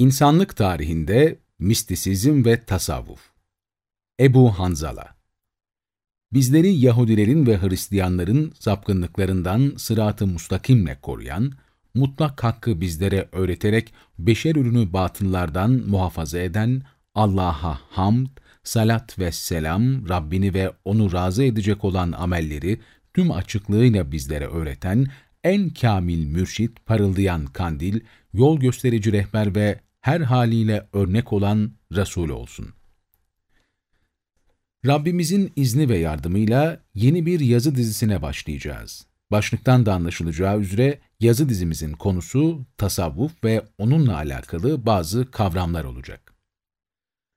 İnsanlık tarihinde mistisizm ve tasavvuf. Ebu Hanzala Bizleri Yahudilerin ve Hristiyanların sapkınlıklarından sırat-ı mustakimle koruyan, mutlak hakkı bizlere öğreterek beşer ürünü batınlardan muhafaza eden Allah'a hamd, salat ve selam, Rabbini ve O'nu razı edecek olan amelleri tüm açıklığıyla bizlere öğreten, en kamil mürşit, parıldayan kandil, yol gösterici rehber ve her haliyle örnek olan Resul olsun. Rabbimizin izni ve yardımıyla yeni bir yazı dizisine başlayacağız. Başlıktan da anlaşılacağı üzere yazı dizimizin konusu tasavvuf ve onunla alakalı bazı kavramlar olacak.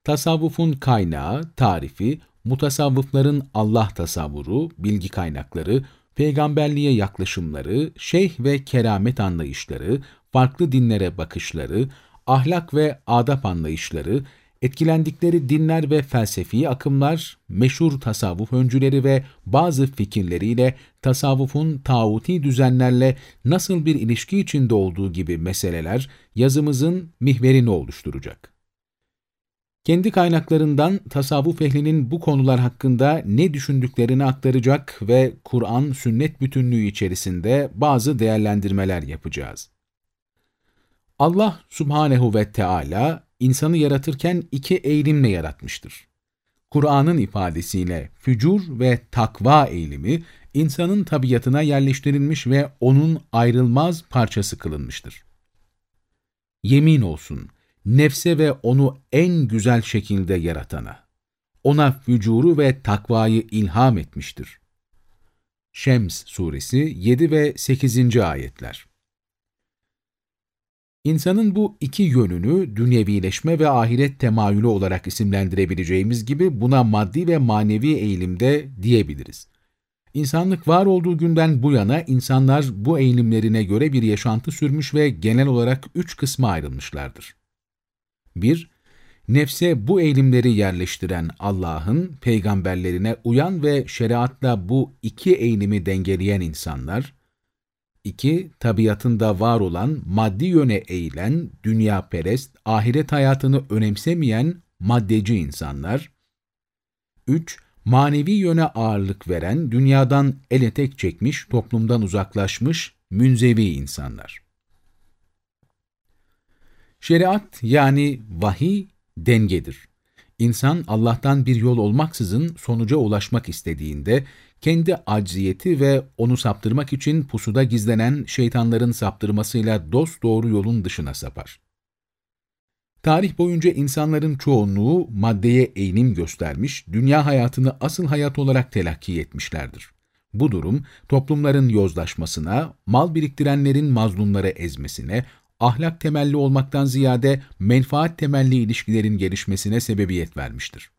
Tasavvufun kaynağı, tarifi, mutasavvıfların Allah tasavvuru, bilgi kaynakları, peygamberliğe yaklaşımları, şeyh ve keramet anlayışları, farklı dinlere bakışları, ahlak ve adap anlayışları, etkilendikleri dinler ve felsefi akımlar, meşhur tasavvuf öncüleri ve bazı fikirleriyle tasavvufun tağuti düzenlerle nasıl bir ilişki içinde olduğu gibi meseleler yazımızın mihverini oluşturacak. Kendi kaynaklarından tasavvuf ehlinin bu konular hakkında ne düşündüklerini aktaracak ve Kur'an-sünnet bütünlüğü içerisinde bazı değerlendirmeler yapacağız. Allah subhanehu ve Teala insanı yaratırken iki eğilimle yaratmıştır. Kur'an'ın ifadesiyle fücur ve takva eğilimi insanın tabiatına yerleştirilmiş ve onun ayrılmaz parçası kılınmıştır. Yemin olsun, nefse ve onu en güzel şekilde yaratana, ona fücuru ve takvayı ilham etmiştir. Şems suresi 7 ve 8. ayetler İnsanın bu iki yönünü dünyevileşme ve ahiret temayülü olarak isimlendirebileceğimiz gibi buna maddi ve manevi eğilimde diyebiliriz. İnsanlık var olduğu günden bu yana insanlar bu eğilimlerine göre bir yaşantı sürmüş ve genel olarak üç kısma ayrılmışlardır. 1- Nefse bu eğilimleri yerleştiren Allah'ın peygamberlerine uyan ve şeriatla bu iki eğilimi dengeleyen insanlar, 2. Tabiatında var olan, maddi yöne eğilen, dünya perest, ahiret hayatını önemsemeyen maddeci insanlar. 3. Manevi yöne ağırlık veren, dünyadan el etek çekmiş, toplumdan uzaklaşmış, münzevi insanlar. Şeriat yani vahiy dengedir. İnsan Allah'tan bir yol olmaksızın sonuca ulaşmak istediğinde kendi acziyeti ve onu saptırmak için pusuda gizlenen şeytanların saptırmasıyla dost doğru yolun dışına sapar. Tarih boyunca insanların çoğunluğu maddeye eğilim göstermiş, dünya hayatını asıl hayat olarak telakki etmişlerdir. Bu durum, toplumların yozlaşmasına, mal biriktirenlerin mazlumları ezmesine, ahlak temelli olmaktan ziyade menfaat temelli ilişkilerin gelişmesine sebebiyet vermiştir.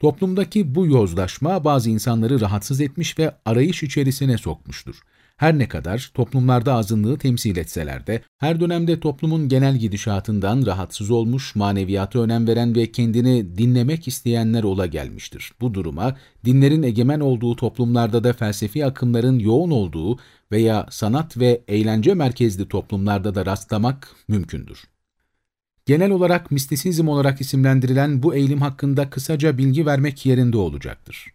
Toplumdaki bu yozlaşma bazı insanları rahatsız etmiş ve arayış içerisine sokmuştur. Her ne kadar toplumlarda azınlığı temsil etseler de, her dönemde toplumun genel gidişatından rahatsız olmuş, maneviyata önem veren ve kendini dinlemek isteyenler ola gelmiştir. Bu duruma, dinlerin egemen olduğu toplumlarda da felsefi akımların yoğun olduğu veya sanat ve eğlence merkezli toplumlarda da rastlamak mümkündür. Genel olarak mistisizm olarak isimlendirilen bu eğilim hakkında kısaca bilgi vermek yerinde olacaktır.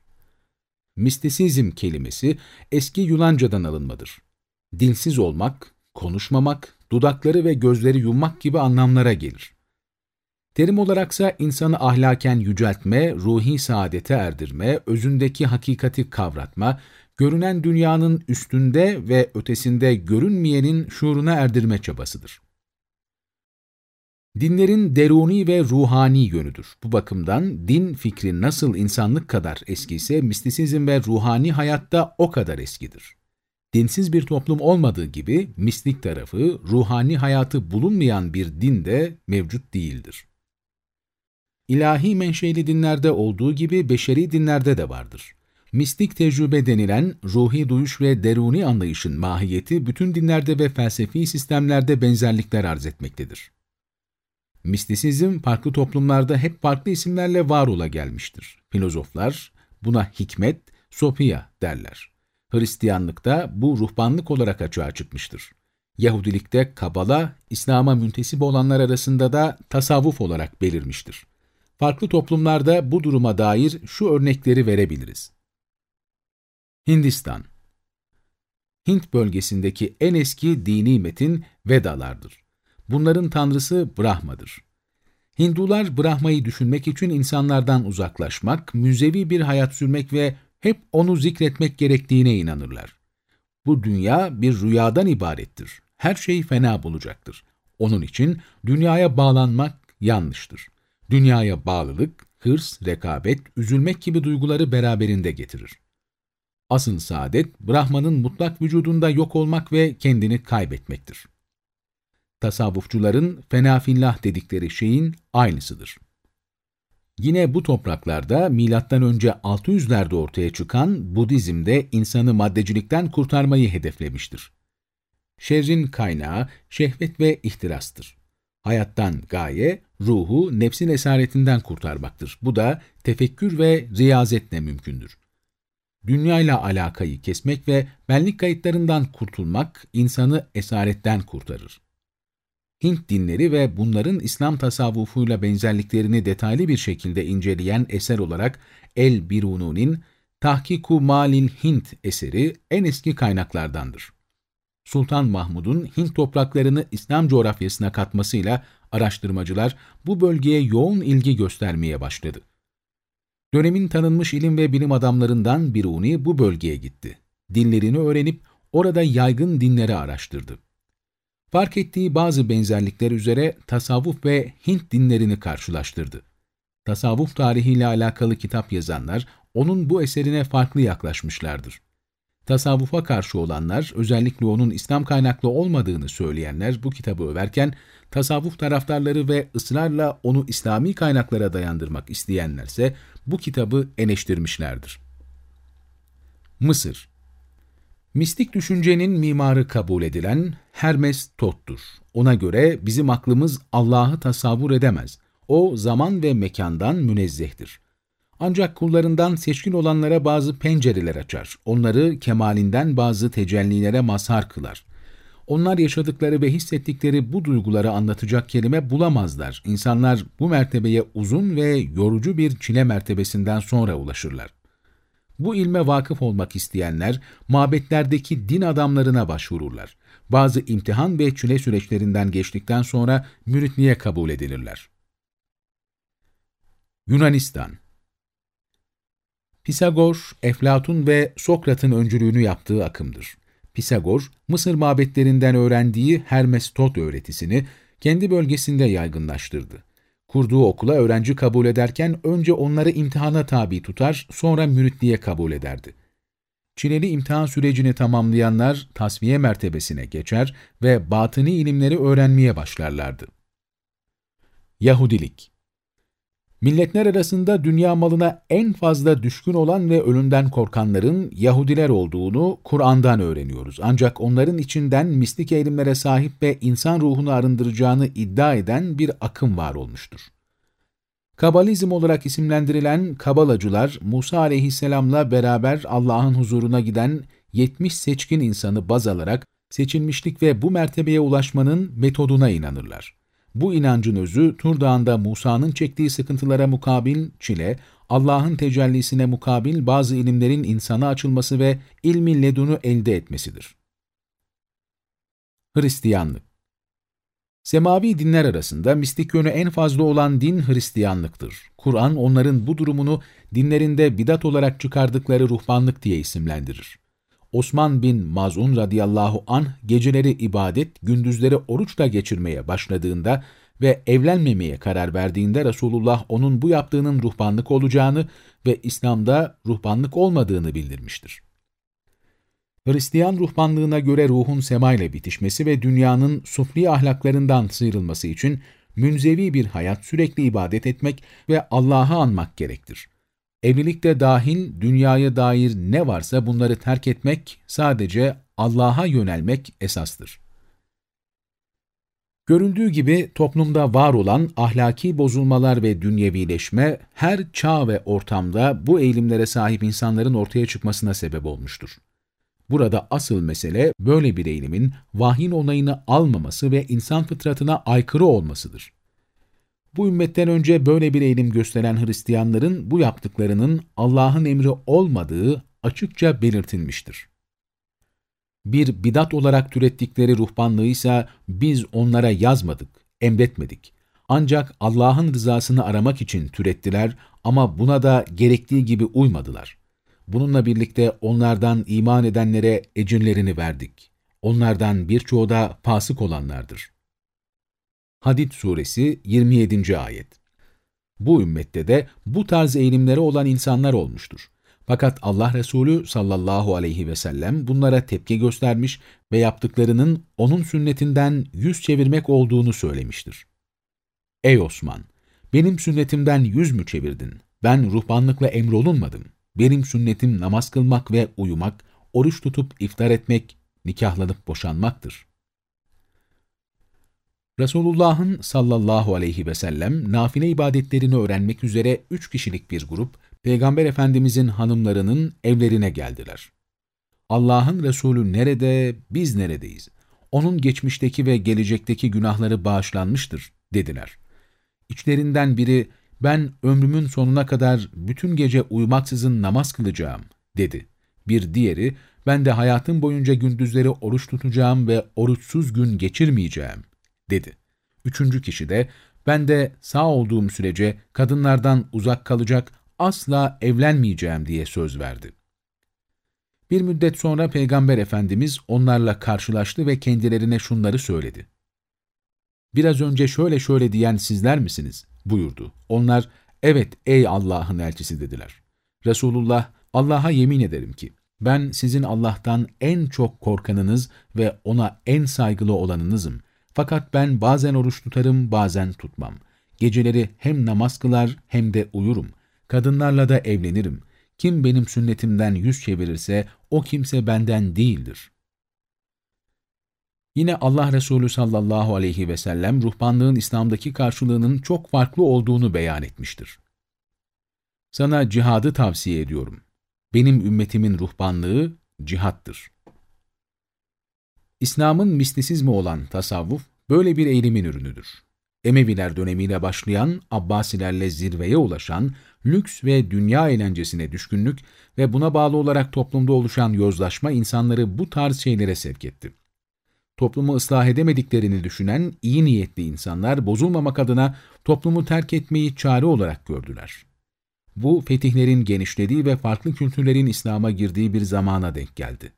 Mistisizm kelimesi eski Yunanca'dan alınmadır. Dilsiz olmak, konuşmamak, dudakları ve gözleri yummak gibi anlamlara gelir. Terim olaraksa insanı ahlaken yüceltme, ruhi saadete erdirme, özündeki hakikati kavratma, görünen dünyanın üstünde ve ötesinde görünmeyenin şuuruna erdirme çabasıdır. Dinlerin deruni ve ruhani yönüdür. Bu bakımdan din fikri nasıl insanlık kadar eskiyse mistisizm ve ruhani hayatta o kadar eskidir. Dinsiz bir toplum olmadığı gibi mistik tarafı, ruhani hayatı bulunmayan bir din de mevcut değildir. İlahi menşeli dinlerde olduğu gibi beşeri dinlerde de vardır. Mistik tecrübe denilen ruhi duyuş ve deruni anlayışın mahiyeti bütün dinlerde ve felsefi sistemlerde benzerlikler arz etmektedir. Mistisizm farklı toplumlarda hep farklı isimlerle var ola gelmiştir. Filozoflar buna hikmet, sofia derler. Hristiyanlıkta bu ruhbanlık olarak açığa çıkmıştır. Yahudilikte Kabala, İslam'a müntesip olanlar arasında da tasavvuf olarak belirmiştir. Farklı toplumlarda bu duruma dair şu örnekleri verebiliriz. Hindistan Hint bölgesindeki en eski dini metin Vedalardır. Bunların tanrısı Brahma'dır. Hindular Brahma'yı düşünmek için insanlardan uzaklaşmak, müzevi bir hayat sürmek ve hep onu zikretmek gerektiğine inanırlar. Bu dünya bir rüyadan ibarettir. Her şey fena bulacaktır. Onun için dünyaya bağlanmak yanlıştır. Dünyaya bağlılık, hırs, rekabet, üzülmek gibi duyguları beraberinde getirir. Asıl saadet, Brahman'ın mutlak vücudunda yok olmak ve kendini kaybetmektir. Tasavvufçuların fenafillah dedikleri şeyin aynısıdır. Yine bu topraklarda M.Ö. 600'lerde ortaya çıkan Budizm'de insanı maddecilikten kurtarmayı hedeflemiştir. Şerrin kaynağı şehvet ve ihtirastır. Hayattan gaye, ruhu nefsin esaretinden kurtarmaktır. Bu da tefekkür ve riyazetle mümkündür. Dünyayla alakayı kesmek ve benlik kayıtlarından kurtulmak insanı esaretten kurtarır. Hint dinleri ve bunların İslam tasavvufuyla benzerliklerini detaylı bir şekilde inceleyen eser olarak El-Biruni'nin Tahkiku Malil Hint eseri en eski kaynaklardandır. Sultan Mahmud'un Hint topraklarını İslam coğrafyasına katmasıyla araştırmacılar bu bölgeye yoğun ilgi göstermeye başladı. Dönemin tanınmış ilim ve bilim adamlarından Biruni bu bölgeye gitti. Dinlerini öğrenip orada yaygın dinleri araştırdı. Fark ettiği bazı benzerlikler üzere tasavvuf ve Hint dinlerini karşılaştırdı. Tasavvuf tarihiyle alakalı kitap yazanlar onun bu eserine farklı yaklaşmışlardır. Tasavvufa karşı olanlar, özellikle onun İslam kaynaklı olmadığını söyleyenler bu kitabı överken, tasavvuf taraftarları ve ısrarla onu İslami kaynaklara dayandırmak isteyenlerse bu kitabı eleştirmişlerdir. Mısır Mistik düşüncenin mimarı kabul edilen Hermes Tot'tur. Ona göre bizim aklımız Allah'ı tasavvur edemez. O zaman ve mekandan münezzehtir. Ancak kullarından seçkin olanlara bazı pencereler açar. Onları kemalinden bazı tecellilere mazhar kılar. Onlar yaşadıkları ve hissettikleri bu duyguları anlatacak kelime bulamazlar. İnsanlar bu mertebeye uzun ve yorucu bir çile mertebesinden sonra ulaşırlar. Bu ilme vakıf olmak isteyenler, mabetlerdeki din adamlarına başvururlar. Bazı imtihan ve çile süreçlerinden geçtikten sonra müritliğe kabul edilirler. Yunanistan Pisagor, Eflatun ve Sokrat'ın öncülüğünü yaptığı akımdır. Pisagor, Mısır mabetlerinden öğrendiği Hermes Tot öğretisini kendi bölgesinde yaygınlaştırdı. Kurduğu okula öğrenci kabul ederken önce onları imtihana tabi tutar, sonra müritliğe kabul ederdi. Çileli imtihan sürecini tamamlayanlar tasfiye mertebesine geçer ve batıni ilimleri öğrenmeye başlarlardı. Yahudilik Milletler arasında dünya malına en fazla düşkün olan ve ölümden korkanların Yahudiler olduğunu Kur'an'dan öğreniyoruz. Ancak onların içinden mistik eğilimlere sahip ve insan ruhunu arındıracağını iddia eden bir akım var olmuştur. Kabalizm olarak isimlendirilen Kabalacılar, Musa aleyhisselamla beraber Allah'ın huzuruna giden 70 seçkin insanı baz alarak seçilmişlik ve bu mertebeye ulaşmanın metoduna inanırlar. Bu inancın özü Tur Dağı'nda Musa'nın çektiği sıkıntılara mukabil çile, Allah'ın tecellisine mukabil bazı ilimlerin insana açılması ve ilmi ledunu elde etmesidir. Hristiyanlık Semavi dinler arasında mistik yönü en fazla olan din Hristiyanlıktır. Kur'an onların bu durumunu dinlerinde bidat olarak çıkardıkları ruhbanlık diye isimlendirir. Osman bin Maz'un radıyallahu anh geceleri ibadet, gündüzleri oruçla geçirmeye başladığında ve evlenmemeye karar verdiğinde Resulullah onun bu yaptığının ruhbanlık olacağını ve İslam'da ruhbanlık olmadığını bildirmiştir. Hristiyan ruhbanlığına göre ruhun semayla bitişmesi ve dünyanın sufli ahlaklarından sıyrılması için münzevi bir hayat sürekli ibadet etmek ve Allah'ı anmak gerektir. Evlilikte dahil dünyaya dair ne varsa bunları terk etmek, sadece Allah'a yönelmek esastır. Görüldüğü gibi toplumda var olan ahlaki bozulmalar ve dünyevileşme her çağ ve ortamda bu eğilimlere sahip insanların ortaya çıkmasına sebep olmuştur. Burada asıl mesele böyle bir eğilimin vahyin onayını almaması ve insan fıtratına aykırı olmasıdır. Bu ümmetten önce böyle bir eğilim gösteren Hristiyanların bu yaptıklarının Allah'ın emri olmadığı açıkça belirtilmiştir. Bir bidat olarak türettikleri ruhbanlığı ise biz onlara yazmadık, emretmedik. Ancak Allah'ın rızasını aramak için türettiler ama buna da gerektiği gibi uymadılar. Bununla birlikte onlardan iman edenlere ecirlerini verdik. Onlardan birçoğu da fasık olanlardır. Hadid Suresi 27. Ayet Bu ümmette de bu tarz eğilimleri olan insanlar olmuştur. Fakat Allah Resulü sallallahu aleyhi ve sellem bunlara tepki göstermiş ve yaptıklarının onun sünnetinden yüz çevirmek olduğunu söylemiştir. Ey Osman! Benim sünnetimden yüz mü çevirdin? Ben ruhbanlıkla emrolunmadım. Benim sünnetim namaz kılmak ve uyumak, oruç tutup iftar etmek, nikahlanıp boşanmaktır. Resulullah'ın sallallahu aleyhi ve sellem nafile ibadetlerini öğrenmek üzere üç kişilik bir grup, Peygamber Efendimizin hanımlarının evlerine geldiler. Allah'ın Resulü nerede, biz neredeyiz? Onun geçmişteki ve gelecekteki günahları bağışlanmıştır, dediler. İçlerinden biri, ben ömrümün sonuna kadar bütün gece uyumaksızın namaz kılacağım, dedi. Bir diğeri, ben de hayatım boyunca gündüzleri oruç tutacağım ve oruçsuz gün geçirmeyeceğim, dedi. Üçüncü kişi de, ben de sağ olduğum sürece kadınlardan uzak kalacak, asla evlenmeyeceğim diye söz verdi. Bir müddet sonra Peygamber Efendimiz onlarla karşılaştı ve kendilerine şunları söyledi. Biraz önce şöyle şöyle diyen sizler misiniz? Buyurdu. Onlar, evet ey Allah'ın elçisi dediler. Resulullah, Allah'a yemin ederim ki, ben sizin Allah'tan en çok korkanınız ve ona en saygılı olanınızım. Fakat ben bazen oruç tutarım, bazen tutmam. Geceleri hem namaz kılar hem de uyurum. Kadınlarla da evlenirim. Kim benim sünnetimden yüz çevirirse o kimse benden değildir. Yine Allah Resulü sallallahu aleyhi ve sellem ruhbanlığın İslam'daki karşılığının çok farklı olduğunu beyan etmiştir. Sana cihadı tavsiye ediyorum. Benim ümmetimin ruhbanlığı cihattır. İslam'ın mistisizmi olan tasavvuf böyle bir eğilimin ürünüdür. Emeviler dönemiyle başlayan, Abbasilerle zirveye ulaşan, lüks ve dünya eğlencesine düşkünlük ve buna bağlı olarak toplumda oluşan yozlaşma insanları bu tarz şeylere sevk etti. Toplumu ıslah edemediklerini düşünen iyi niyetli insanlar bozulmamak adına toplumu terk etmeyi çare olarak gördüler. Bu fetihlerin genişlediği ve farklı kültürlerin İslam'a girdiği bir zamana denk geldi.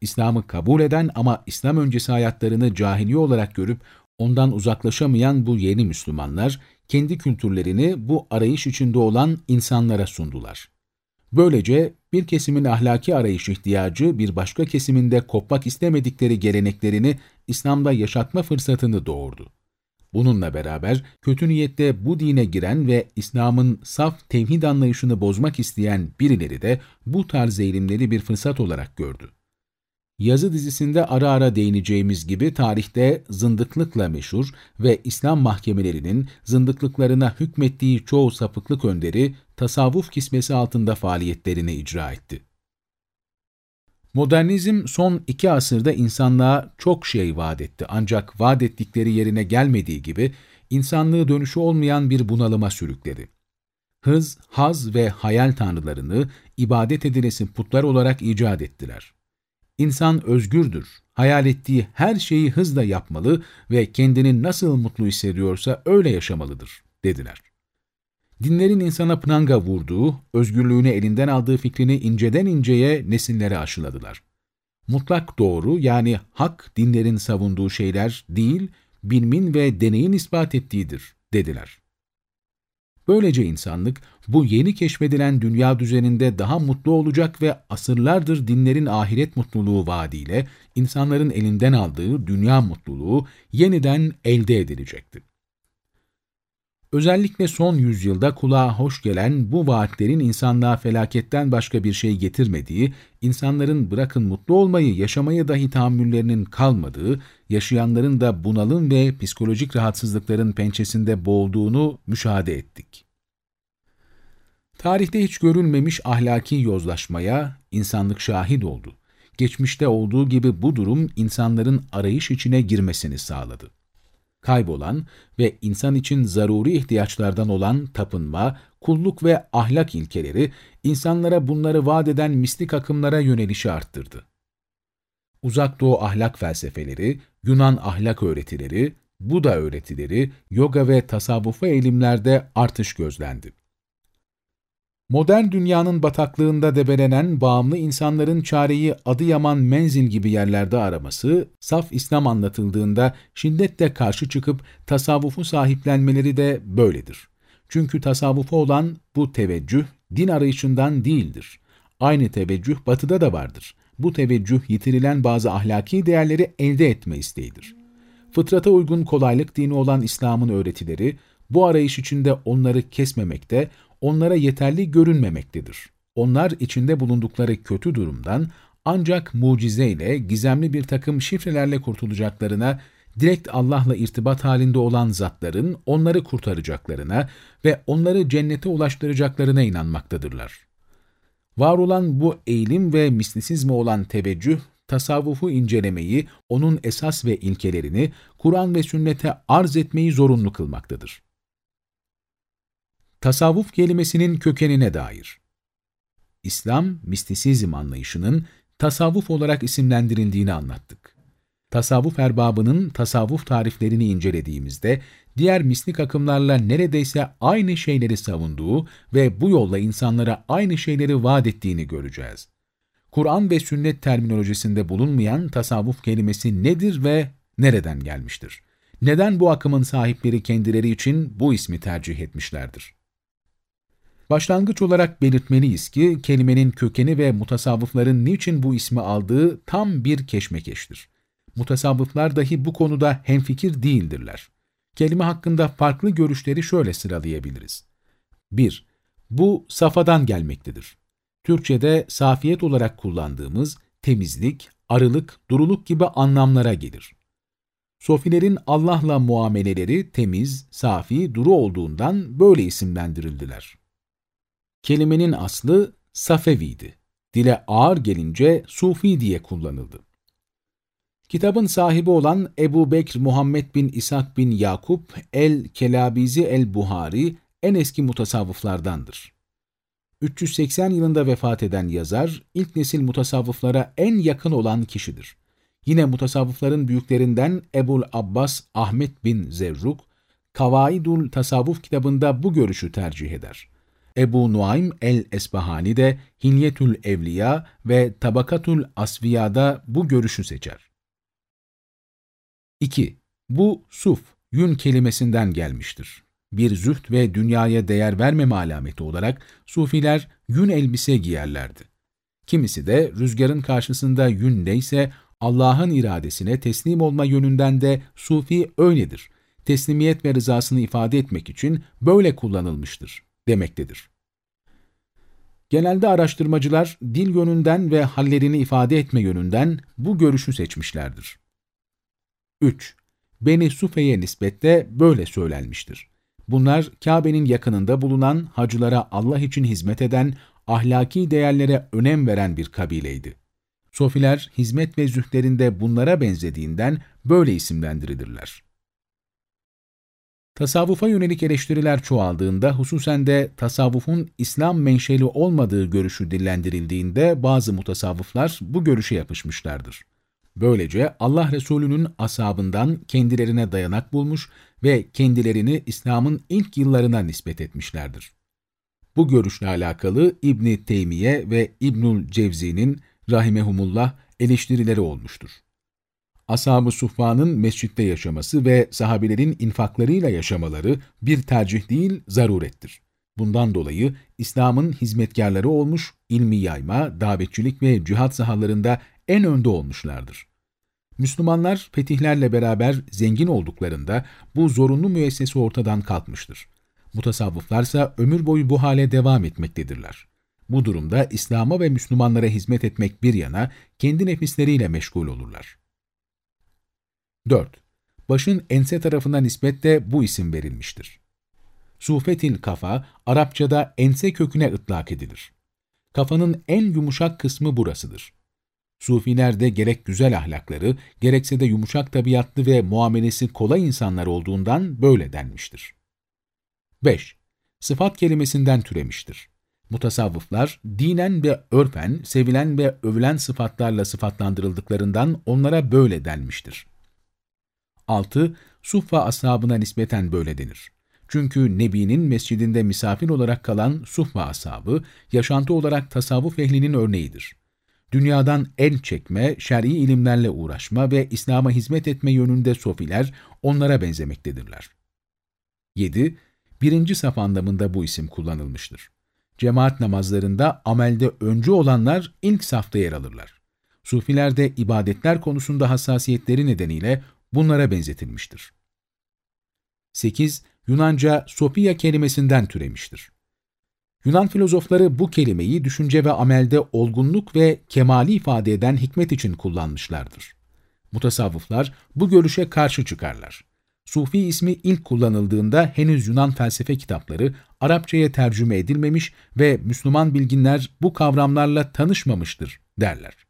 İslam'ı kabul eden ama İslam öncesi hayatlarını cahiliye olarak görüp ondan uzaklaşamayan bu yeni Müslümanlar, kendi kültürlerini bu arayış içinde olan insanlara sundular. Böylece bir kesimin ahlaki arayış ihtiyacı bir başka kesiminde kopmak istemedikleri geleneklerini İslam'da yaşatma fırsatını doğurdu. Bununla beraber kötü niyette bu dine giren ve İslam'ın saf tevhid anlayışını bozmak isteyen birileri de bu tarz eğilimleri bir fırsat olarak gördü. Yazı dizisinde ara ara değineceğimiz gibi tarihte zındıklıkla meşhur ve İslam mahkemelerinin zındıklıklarına hükmettiği çoğu sapıklık önderi tasavvuf kismesi altında faaliyetlerini icra etti. Modernizm son iki asırda insanlığa çok şey vaat etti ancak vaat ettikleri yerine gelmediği gibi insanlığı dönüşü olmayan bir bunalıma sürükledi. Hız, haz ve hayal tanrılarını ibadet edilesi putlar olarak icat ettiler. İnsan özgürdür. Hayal ettiği her şeyi hızla yapmalı ve kendini nasıl mutlu hissediyorsa öyle yaşamalıdır, dediler. Dinlerin insana pranga vurduğu, özgürlüğünü elinden aldığı fikrini inceden inceye nesillere aşıladılar. Mutlak doğru yani hak dinlerin savunduğu şeyler değil, bilmin ve deneyin ispat ettiğidir, dediler. Böylece insanlık bu yeni keşfedilen dünya düzeninde daha mutlu olacak ve asırlardır dinlerin ahiret mutluluğu vaadiyle insanların elinden aldığı dünya mutluluğu yeniden elde edilecekti. Özellikle son yüzyılda kulağa hoş gelen bu vaatlerin insanlığa felaketten başka bir şey getirmediği, insanların bırakın mutlu olmayı, yaşamayı dahi tahammüllerinin kalmadığı, yaşayanların da bunalım ve psikolojik rahatsızlıkların pençesinde boğulduğunu müşahede ettik. Tarihte hiç görülmemiş ahlaki yozlaşmaya insanlık şahit oldu. geçmişte olduğu gibi bu durum insanların arayış içine girmesini sağladı. Kaybolan ve insan için zaruri ihtiyaçlardan olan tapınma, kulluk ve ahlak ilkeleri, insanlara bunları vaat eden mistik akımlara yönelişi arttırdı. Uzak Doğu ahlak felsefeleri, Yunan ahlak öğretileri, Buda öğretileri, yoga ve tasavvufa eğilimlerde artış gözlendi. Modern dünyanın bataklığında debelenen bağımlı insanların çareyi Adıyaman, Menzil gibi yerlerde araması, saf İslam anlatıldığında şiddetle karşı çıkıp tasavvufu sahiplenmeleri de böyledir. Çünkü tasavvufa olan bu teveccüh din arayışından değildir. Aynı teveccüh batıda da vardır. Bu teveccüh yitirilen bazı ahlaki değerleri elde etme isteğidir. Fıtrata uygun kolaylık dini olan İslam'ın öğretileri, bu arayış içinde onları kesmemekte, onlara yeterli görünmemektedir. Onlar içinde bulundukları kötü durumdan ancak mucizeyle, gizemli bir takım şifrelerle kurtulacaklarına, direkt Allah'la irtibat halinde olan zatların onları kurtaracaklarına ve onları cennete ulaştıracaklarına inanmaktadırlar. Var olan bu eğilim ve mislisizme olan teveccüh, tasavvufu incelemeyi, onun esas ve ilkelerini Kur'an ve sünnete arz etmeyi zorunlu kılmaktadır. Tasavvuf kelimesinin kökenine dair İslam, mistisizm anlayışının tasavvuf olarak isimlendirildiğini anlattık. Tasavvuf erbabının tasavvuf tariflerini incelediğimizde, diğer mistik akımlarla neredeyse aynı şeyleri savunduğu ve bu yolla insanlara aynı şeyleri vaat ettiğini göreceğiz. Kur'an ve sünnet terminolojisinde bulunmayan tasavvuf kelimesi nedir ve nereden gelmiştir? Neden bu akımın sahipleri kendileri için bu ismi tercih etmişlerdir? Başlangıç olarak belirtmeliyiz ki kelimenin kökeni ve mutasavvıfların niçin bu ismi aldığı tam bir keşmekeştir. Mutasavvıflar dahi bu konuda hemfikir değildirler. Kelime hakkında farklı görüşleri şöyle sıralayabiliriz. 1. Bu safadan gelmektedir. Türkçe'de safiyet olarak kullandığımız temizlik, arılık, duruluk gibi anlamlara gelir. Sofilerin Allah'la muameleleri temiz, safi, duru olduğundan böyle isimlendirildiler. Kelimenin aslı Safevi'di. Dile ağır gelince Sufi diye kullanıldı. Kitabın sahibi olan Ebu Bekr Muhammed bin İshak bin Yakup el-Kelabizi el-Buhari en eski mutasavvıflardandır. 380 yılında vefat eden yazar, ilk nesil mutasavvıflara en yakın olan kişidir. Yine mutasavvıfların büyüklerinden Ebul Abbas Ahmet bin Zerruk, Kavaidul Tasavvuf kitabında bu görüşü tercih eder. Ebu Nuaym el-Esbahani de Hilyetül Evliya ve Tabakatul Asviya'da bu görüşü seçer. 2. Bu suf, yün kelimesinden gelmiştir. Bir züht ve dünyaya değer vermeme alameti olarak sufiler yün elbise giyerlerdi. Kimisi de rüzgarın karşısında yün neyse Allah'ın iradesine teslim olma yönünden de sufi öyledir. Teslimiyet ve rızasını ifade etmek için böyle kullanılmıştır demektedir. Genelde araştırmacılar dil yönünden ve hallerini ifade etme yönünden bu görüşü seçmişlerdir. 3. Beni Sufe'ye nispetle böyle söylenmiştir. Bunlar Kabe'nin yakınında bulunan hacılara Allah için hizmet eden, ahlaki değerlere önem veren bir kabileydi. Sofiler hizmet ve zühlerinde bunlara benzediğinden böyle isimlendirilirler. Tasavvufa yönelik eleştiriler çoğaldığında, hususen de tasavvufun İslam menşeli olmadığı görüşü dillendirildiğinde bazı mutasavvıflar bu görüşe yapışmışlardır. Böylece Allah Resulü'nün asabından kendilerine dayanak bulmuş ve kendilerini İslam'ın ilk yıllarına nispet etmişlerdir. Bu görüşle alakalı İbni Teymiye ve İbnül Cevzi'nin rahimehumullah eleştirileri olmuştur. Ashab-ı Suffa'nın mescitte yaşaması ve sahabelerin infaklarıyla yaşamaları bir tercih değil, zarurettir. Bundan dolayı İslam'ın hizmetkarları olmuş, ilmi yayma, davetçilik ve cihat sahalarında en önde olmuşlardır. Müslümanlar fetihlerle beraber zengin olduklarında bu zorunlu müessese ortadan kalkmıştır. Mutasavvıflarsa ömür boyu bu hale devam etmektedirler. Bu durumda İslam'a ve Müslümanlara hizmet etmek bir yana kendi nefisleriyle meşgul olurlar. 4. Başın ense tarafına nispetle bu isim verilmiştir. Sufetil kafa, Arapçada ense köküne ıtlak edilir. Kafanın en yumuşak kısmı burasıdır. Sufilerde gerek güzel ahlakları, gerekse de yumuşak tabiatlı ve muamelesi kolay insanlar olduğundan böyle denmiştir. 5. Sıfat kelimesinden türemiştir. Mutasavvıflar, dinen ve örfen, sevilen ve övülen sıfatlarla sıfatlandırıldıklarından onlara böyle denmiştir. 6. Suffa ashabına nispeten böyle denir. Çünkü Nebi'nin mescidinde misafir olarak kalan Suffa ashabı, yaşantı olarak tasavvuf ehlinin örneğidir. Dünyadan el çekme, şer'i ilimlerle uğraşma ve İslam'a hizmet etme yönünde sofiler onlara benzemektedirler. 7. Birinci saf anlamında bu isim kullanılmıştır. Cemaat namazlarında amelde öncü olanlar ilk safta yer alırlar. Sufilerde ibadetler konusunda hassasiyetleri nedeniyle bunlara benzetilmiştir. 8. Yunanca Sophia kelimesinden türemiştir. Yunan filozofları bu kelimeyi düşünce ve amelde olgunluk ve kemali ifade eden hikmet için kullanmışlardır. Mutasavvıflar bu görüşe karşı çıkarlar. Sufi ismi ilk kullanıldığında henüz Yunan felsefe kitapları Arapçaya tercüme edilmemiş ve Müslüman bilginler bu kavramlarla tanışmamıştır derler.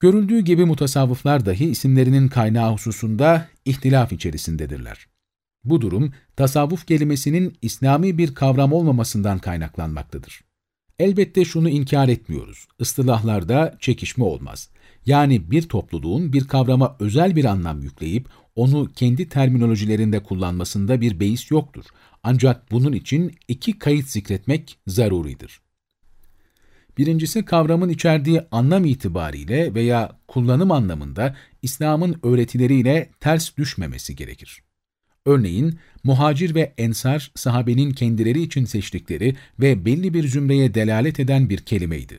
Görüldüğü gibi mutasavvıflar dahi isimlerinin kaynağı hususunda ihtilaf içerisindedirler. Bu durum, tasavvuf kelimesinin İslami bir kavram olmamasından kaynaklanmaktadır. Elbette şunu inkar etmiyoruz, ıstılahlarda çekişme olmaz. Yani bir topluluğun bir kavrama özel bir anlam yükleyip onu kendi terminolojilerinde kullanmasında bir beis yoktur. Ancak bunun için iki kayıt zikretmek zaruridir. Birincisi kavramın içerdiği anlam itibariyle veya kullanım anlamında İslam'ın öğretileriyle ters düşmemesi gerekir. Örneğin, muhacir ve ensar sahabenin kendileri için seçtikleri ve belli bir zümreye delalet eden bir kelimeydi.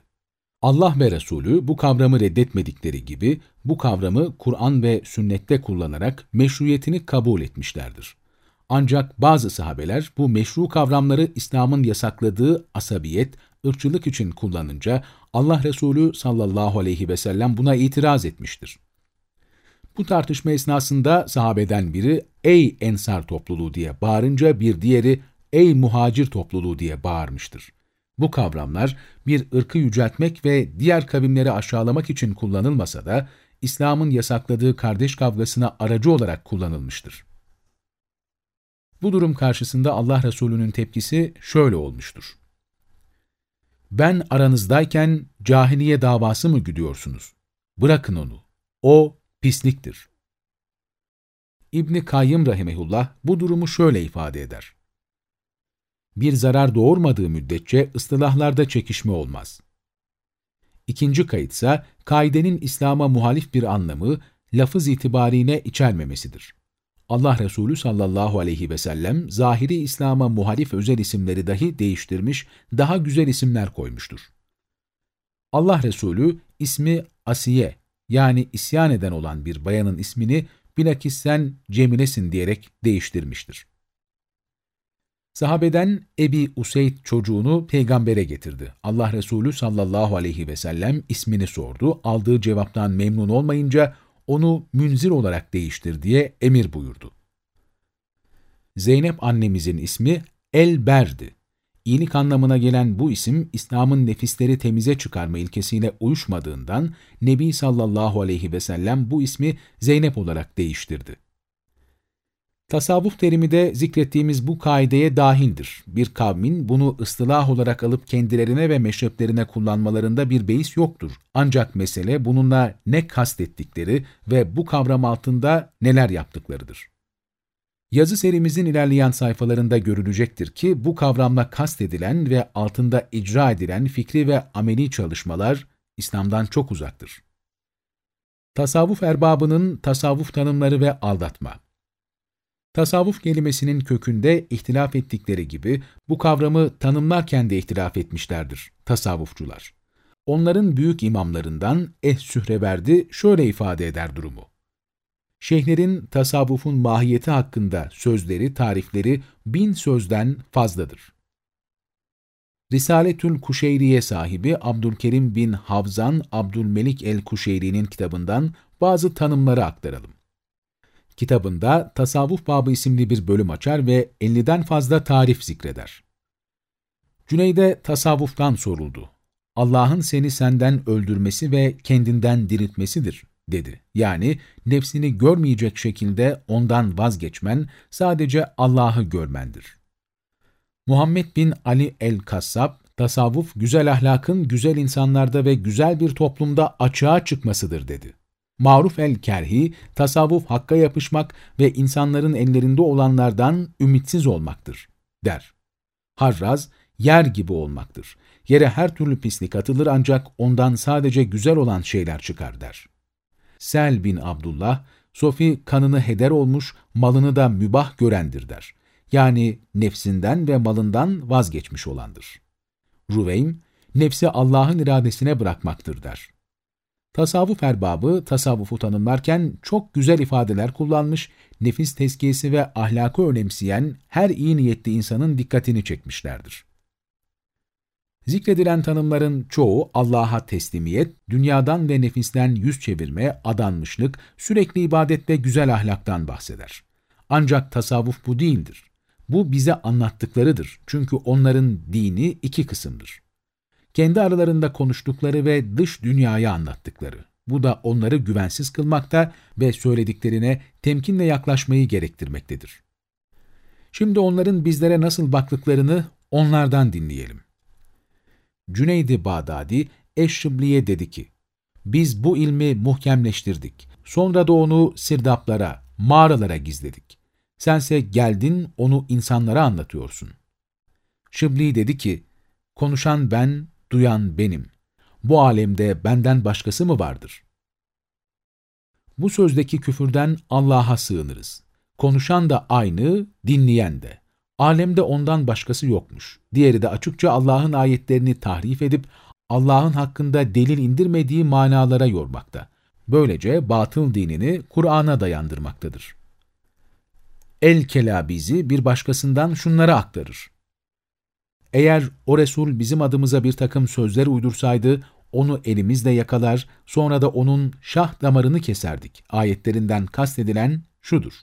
Allah ve Resulü bu kavramı reddetmedikleri gibi bu kavramı Kur'an ve sünnette kullanarak meşruiyetini kabul etmişlerdir. Ancak bazı sahabeler bu meşru kavramları İslam'ın yasakladığı asabiyet, ırkçılık için kullanınca Allah Resulü sallallahu aleyhi ve sellem buna itiraz etmiştir. Bu tartışma esnasında sahabeden biri ''Ey ensar topluluğu'' diye bağırınca bir diğeri ''Ey muhacir topluluğu'' diye bağırmıştır. Bu kavramlar bir ırkı yüceltmek ve diğer kavimleri aşağılamak için kullanılmasa da İslam'ın yasakladığı kardeş kavgasına aracı olarak kullanılmıştır. Bu durum karşısında Allah Resulü'nün tepkisi şöyle olmuştur. Ben aranızdayken cahiliye davası mı güdüyorsunuz? Bırakın onu. O pisliktir. İbni Kayyım Rahimehullah bu durumu şöyle ifade eder. Bir zarar doğurmadığı müddetçe ıstılahlarda çekişme olmaz. İkinci kayıtsa, kaidenin İslam'a muhalif bir anlamı, lafız itibarine içermemesidir. Allah Resulü sallallahu aleyhi ve sellem, zahiri İslam'a muhalif özel isimleri dahi değiştirmiş, daha güzel isimler koymuştur. Allah Resulü, ismi Asiye, yani isyan eden olan bir bayanın ismini bilakis sen Cemile'sin diyerek değiştirmiştir. Sahabeden Ebi Useyd çocuğunu peygambere getirdi. Allah Resulü sallallahu aleyhi ve sellem ismini sordu. Aldığı cevaptan memnun olmayınca onu münzir olarak değiştir diye emir buyurdu. Zeynep annemizin ismi Elber'di. İyilik anlamına gelen bu isim, İslam'ın nefisleri temize çıkarma ilkesiyle uyuşmadığından Nebi sallallahu aleyhi ve sellem bu ismi Zeynep olarak değiştirdi. Tasavvuf terimi de zikrettiğimiz bu kaideye dahildir. Bir kavmin bunu ıstılah olarak alıp kendilerine ve meşreplerine kullanmalarında bir beis yoktur. Ancak mesele bununla ne kastettikleri ve bu kavram altında neler yaptıklarıdır. Yazı serimizin ilerleyen sayfalarında görülecektir ki bu kavramla kastedilen ve altında icra edilen fikri ve ameli çalışmalar İslam'dan çok uzaktır. Tasavvuf erbabının tasavvuf tanımları ve aldatma Tasavvuf kelimesinin kökünde ihtilaf ettikleri gibi bu kavramı tanımlarken de ihtilaf etmişlerdir tasavvufçular. Onların büyük imamlarından Eh-Sühreverdi şöyle ifade eder durumu. Şeyhlerin tasavvufun mahiyeti hakkında sözleri, tarifleri bin sözden fazladır. Risaletül Kuşeyriye sahibi Abdülkerim bin Havzan Abdülmelik el-Kuşeyri'nin kitabından bazı tanımları aktaralım. Kitabında Tasavvuf Babı isimli bir bölüm açar ve 50'den fazla tarif zikreder. Cüneyde tasavvuftan soruldu. Allah'ın seni senden öldürmesi ve kendinden diriltmesidir, dedi. Yani nefsini görmeyecek şekilde ondan vazgeçmen, sadece Allah'ı görmendir. Muhammed bin Ali el-Kassab, tasavvuf güzel ahlakın güzel insanlarda ve güzel bir toplumda açığa çıkmasıdır dedi. Maruf el-Kerhi, tasavvuf hakka yapışmak ve insanların ellerinde olanlardan ümitsiz olmaktır, der. Harraz, yer gibi olmaktır. Yere her türlü pislik atılır ancak ondan sadece güzel olan şeyler çıkar, der. Sel bin Abdullah, Sofi kanını heder olmuş, malını da mübah görendir, der. Yani nefsinden ve malından vazgeçmiş olandır. Ruveym, nefsi Allah'ın iradesine bırakmaktır, der. Tasavvuf erbabı tasavvufu tanımlarken çok güzel ifadeler kullanmış, nefis tezkiyesi ve ahlakı önemseyen her iyi niyetli insanın dikkatini çekmişlerdir. Zikredilen tanımların çoğu Allah'a teslimiyet, dünyadan ve nefisten yüz çevirme, adanmışlık, sürekli ibadet ve güzel ahlaktan bahseder. Ancak tasavvuf bu değildir. Bu bize anlattıklarıdır. Çünkü onların dini iki kısımdır kendi aralarında konuştukları ve dış dünyayı anlattıkları. Bu da onları güvensiz kılmakta ve söylediklerine temkinle yaklaşmayı gerektirmektedir. Şimdi onların bizlere nasıl baktıklarını onlardan dinleyelim. Cüneydi Bağdadi, Eşşibli'ye dedi ki, Biz bu ilmi muhkemleştirdik. Sonra da onu sirdaplara, mağaralara gizledik. Sense geldin onu insanlara anlatıyorsun. Şibli dedi ki, Konuşan ben, duyan benim. Bu alemde benden başkası mı vardır? Bu sözdeki küfürden Allah'a sığınırız. Konuşan da aynı, dinleyen de. Alemde ondan başkası yokmuş. Diğeri de açıkça Allah'ın ayetlerini tahrif edip Allah'ın hakkında delil indirmediği manalara yormakta. Böylece batıl dinini Kur'an'a dayandırmaktadır. El-Kelabizi bir başkasından şunları aktarır. Eğer o Resul bizim adımıza bir takım sözler uydursaydı, onu elimizle yakalar, sonra da onun şah damarını keserdik. Ayetlerinden kastedilen şudur.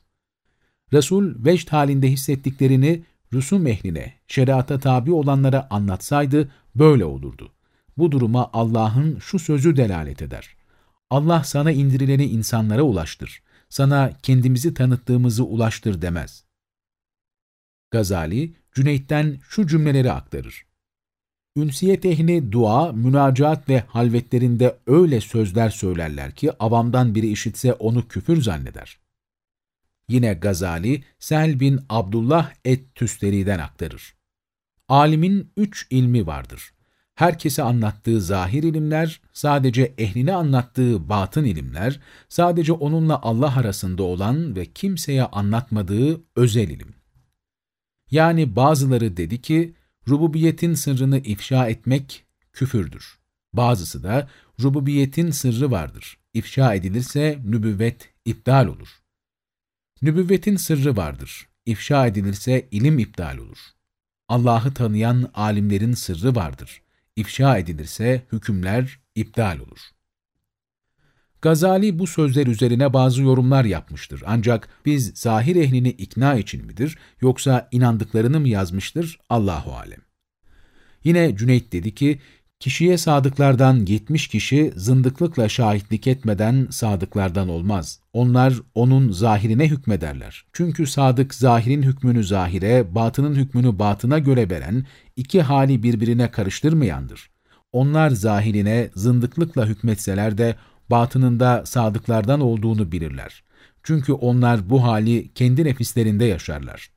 Resul vecd halinde hissettiklerini Rüsum ehline, şeriata tabi olanlara anlatsaydı böyle olurdu. Bu duruma Allah'ın şu sözü delalet eder. Allah sana indirileni insanlara ulaştır. Sana kendimizi tanıttığımızı ulaştır demez. Gazali, Cüneyt'ten şu cümleleri aktarır. Ünsiyet ehli dua, münacat ve halvetlerinde öyle sözler söylerler ki avamdan biri işitse onu küfür zanneder. Yine Gazali, Sel bin Abdullah et-Tüsteri'den aktarır. Alimin üç ilmi vardır. Herkese anlattığı zahir ilimler, sadece ehline anlattığı batın ilimler, sadece onunla Allah arasında olan ve kimseye anlatmadığı özel ilim. Yani bazıları dedi ki, rububiyetin sırrını ifşa etmek küfürdür. Bazısı da rububiyetin sırrı vardır. İfşa edilirse nübüvvet iptal olur. Nübüvvetin sırrı vardır. İfşa edilirse ilim iptal olur. Allah'ı tanıyan alimlerin sırrı vardır. İfşa edilirse hükümler iptal olur. Gazali bu sözler üzerine bazı yorumlar yapmıştır. Ancak biz zahir ehlini ikna için midir yoksa inandıklarını mı yazmıştır Allahu alem. Yine Cüneyt dedi ki, kişiye sadıklardan 70 kişi zındıklıkla şahitlik etmeden sadıklardan olmaz. Onlar onun zahirine hükmederler. Çünkü sadık zahirin hükmünü zahire, batının hükmünü batına göre veren, iki hali birbirine karıştırmayandır. Onlar zahirine zındıklıkla hükmetseler de batınında sadıklardan olduğunu bilirler. Çünkü onlar bu hali kendi nefislerinde yaşarlar.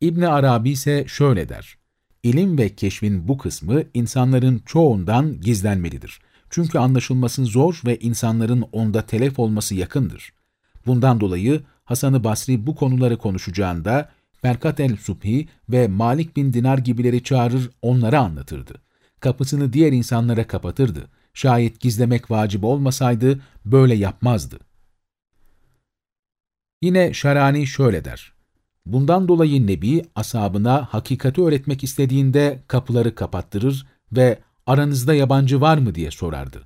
İbn Arabi ise şöyle der. İlim ve keşfin bu kısmı insanların çoğundan gizlenmelidir. Çünkü anlaşılması zor ve insanların onda telef olması yakındır. Bundan dolayı Hasan-ı Basri bu konuları konuşacağında Ferkat el-Subhi ve Malik bin Dinar gibileri çağırır onlara anlatırdı. Kapısını diğer insanlara kapatırdı. Şayet gizlemek vacip olmasaydı böyle yapmazdı. Yine Şarani şöyle der. Bundan dolayı Nebi asabına hakikati öğretmek istediğinde kapıları kapattırır ve aranızda yabancı var mı diye sorardı.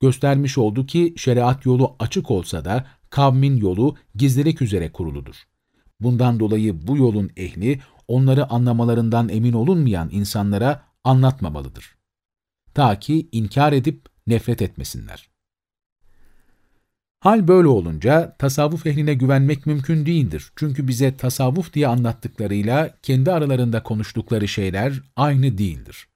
Göstermiş oldu ki şeriat yolu açık olsa da kavmin yolu gizlilik üzere kuruludur. Bundan dolayı bu yolun ehli onları anlamalarından emin olunmayan insanlara anlatmamalıdır. Ta ki inkar edip nefret etmesinler. Hal böyle olunca tasavvuf ehline güvenmek mümkün değildir. Çünkü bize tasavvuf diye anlattıklarıyla kendi aralarında konuştukları şeyler aynı değildir.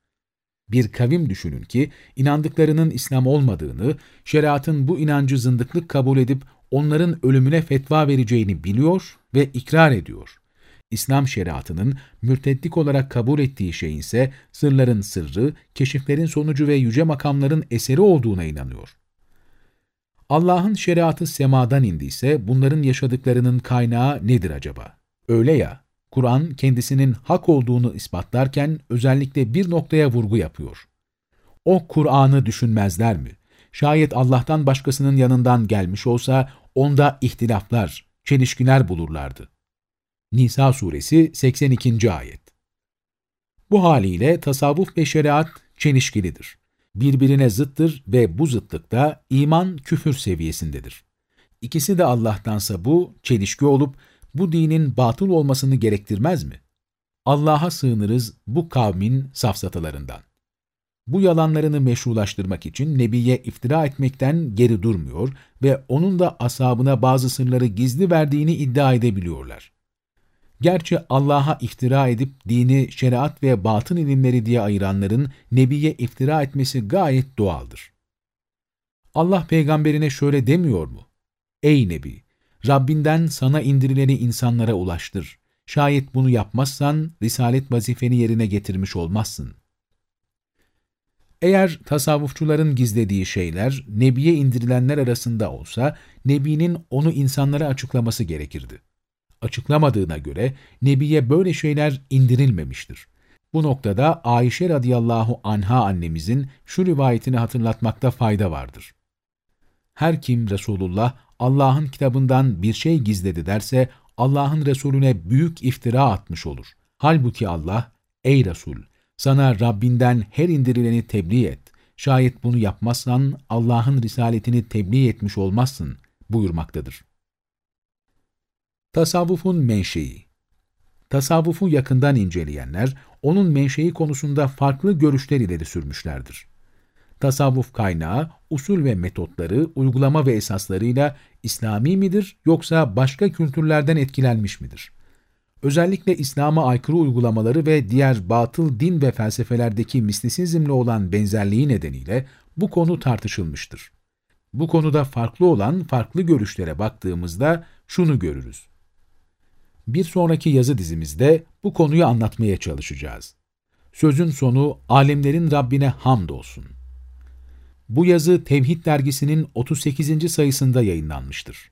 Bir kavim düşünün ki inandıklarının İslam olmadığını, şeriatın bu inancı zındıklık kabul edip onların ölümüne fetva vereceğini biliyor ve ikrar ediyor. İslam şeriatının mürteddik olarak kabul ettiği şey ise sırların sırrı, keşiflerin sonucu ve yüce makamların eseri olduğuna inanıyor. Allah'ın şeriatı semadan indiyse bunların yaşadıklarının kaynağı nedir acaba? Öyle ya, Kur'an kendisinin hak olduğunu ispatlarken özellikle bir noktaya vurgu yapıyor. O Kur'an'ı düşünmezler mi? Şayet Allah'tan başkasının yanından gelmiş olsa onda ihtilaflar, çelişkiler bulurlardı. Nisa suresi 82. ayet Bu haliyle tasavvuf ve şeriat çelişkilidir. Birbirine zıttır ve bu zıtlıkta iman küfür seviyesindedir. İkisi de Allah'tansa bu çelişki olup bu dinin batıl olmasını gerektirmez mi? Allah'a sığınırız bu kavmin safsatalarından. Bu yalanlarını meşrulaştırmak için Nebi'ye iftira etmekten geri durmuyor ve onun da asabına bazı sırları gizli verdiğini iddia edebiliyorlar. Gerçi Allah'a iftira edip dini şeriat ve batın ilimleri diye ayıranların Nebi'ye iftira etmesi gayet doğaldır. Allah peygamberine şöyle demiyor mu? Ey Nebi! Rabbinden sana indirileni insanlara ulaştır. Şayet bunu yapmazsan, risalet vazifeni yerine getirmiş olmazsın. Eğer tasavvufçuların gizlediği şeyler, Nebi'ye indirilenler arasında olsa, Nebi'nin onu insanlara açıklaması gerekirdi. Açıklamadığına göre, Nebi'ye böyle şeyler indirilmemiştir. Bu noktada Ayşe radıyallahu anha annemizin şu rivayetini hatırlatmakta fayda vardır. Her kim Resulullah Allah'ın kitabından bir şey gizledi derse Allah'ın Resulüne büyük iftira atmış olur. Halbuki Allah, ey Resul, sana Rabbinden her indirileni tebliğ et. Şayet bunu yapmazsan Allah'ın risaletini tebliğ etmiş olmazsın buyurmaktadır. Tasavvufun menşei Tasavvufu yakından inceleyenler, onun menşei konusunda farklı görüşler ileri sürmüşlerdir. Tasavvuf kaynağı, usul ve metotları, uygulama ve esaslarıyla İslami midir yoksa başka kültürlerden etkilenmiş midir? Özellikle İslam'a aykırı uygulamaları ve diğer batıl din ve felsefelerdeki mistisizmle olan benzerliği nedeniyle bu konu tartışılmıştır. Bu konuda farklı olan farklı görüşlere baktığımızda şunu görürüz. Bir sonraki yazı dizimizde bu konuyu anlatmaya çalışacağız. Sözün sonu alemlerin Rabbine hamd olsun. Bu yazı Tevhid dergisinin 38. sayısında yayınlanmıştır.